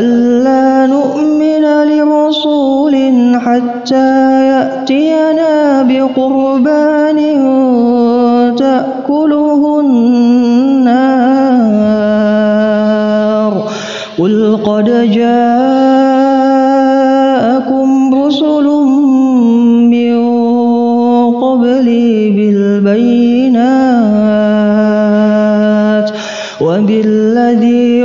ألا نؤمن لرسول حتى يأتينا بقربان تأكله النار. قل قد جاءكم رسل من قبلي بالبينات وبالذي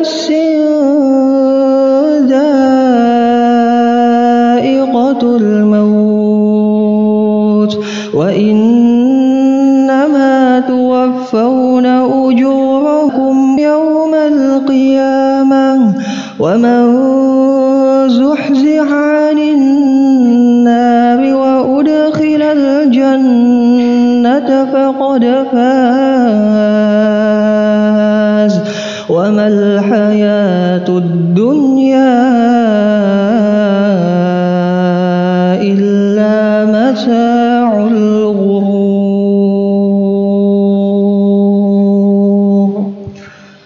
نفس ذائقة الموت وإنما توفون أجوركم يوم القيامة ومن زحزح عن النار وأدخل الجنة فقد فاز. الحياة الدنيا إلا متاع الغرور.